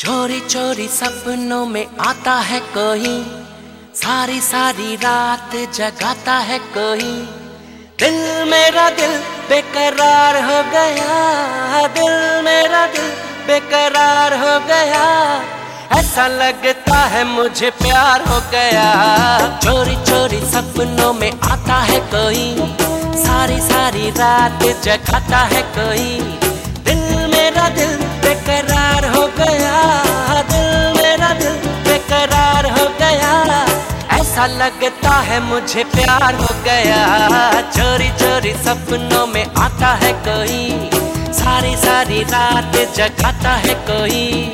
चोरी चोरी सपनों में आता है कोई सारी सारी रात जगाता है कोई दिल मेरा दिल बेकरार हो गया, दिल मेरा दिल बेकरार हो गया। ऐसा लगता है मुझे प्यार हो गया। चोरी चोरी सपनों में आता है कोई सारी सारी रात जगाता है कोई दिल मेरा दिल ऐसा लगता है मुझे प्यार हो गया। चोरी चोरी सपनों में आता है कोई। सारी सारी रात जगाता है कोई।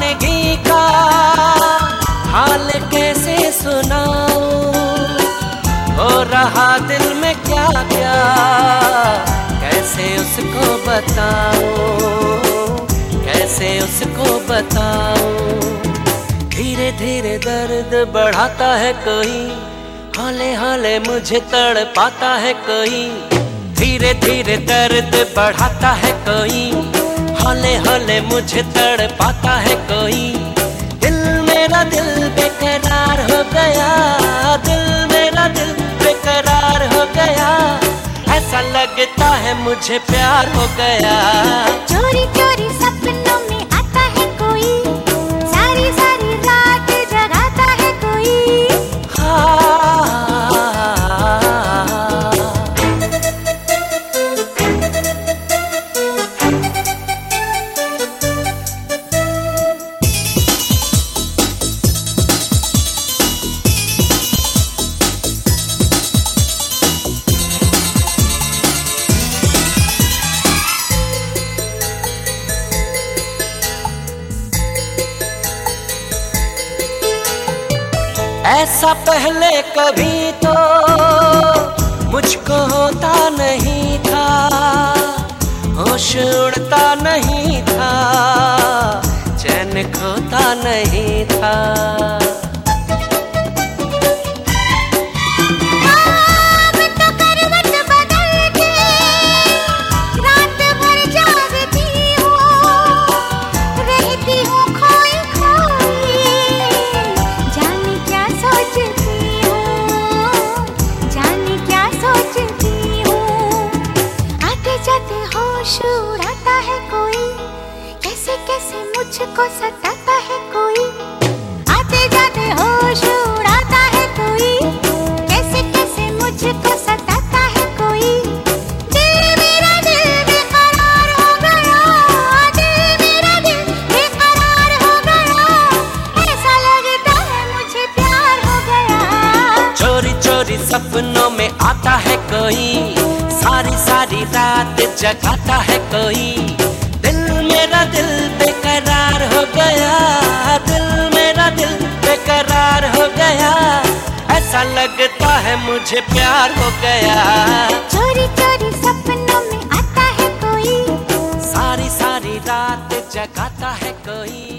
दीवानगी का हाल कैसे सुनाऊं? हो रहा दिल में क्या क्या? कैसे उसको बताऊँ? कैसे उसको बताऊँ? धीरे धीरे दर्द बढ़ाता है कोई हाले हाले मुझे तड़ पाता है कोई धीरे धीरे दर्द बढ़ाता है कोई हौले हौले मुझे तड़ पाता है कोई। दिल मेरा दिल बेकरार हो गया। दिल मेरा दिल बेकरार हो गया। ऐसा लगता है मुझे प्यार हो गया। चोरी चोरी सपनों ऐसा पहले कभी तो मुझको होता नहीं था। होश उड़ता नहीं था, चैन खोता नहीं था। होश उड़ाता है कोई? कैसे कैसे मुझको सताता है कोई? आते जाते है कैसे कैसे मुझको सताता है हो लगता है मुझे प्यार हो गया। चोरी चोरी सपनों में आता है कोई? सारी सारी रात जगाता है कोई। दिल मेरा दिल बेकरार हो गया। दिल मेरा दिल बेकरार हो गया। ऐसा लगता है मुझे प्यार हो गया। चोरी चोरी सपनों में आता है कोई। सारी सारी रात जगाता है कोई।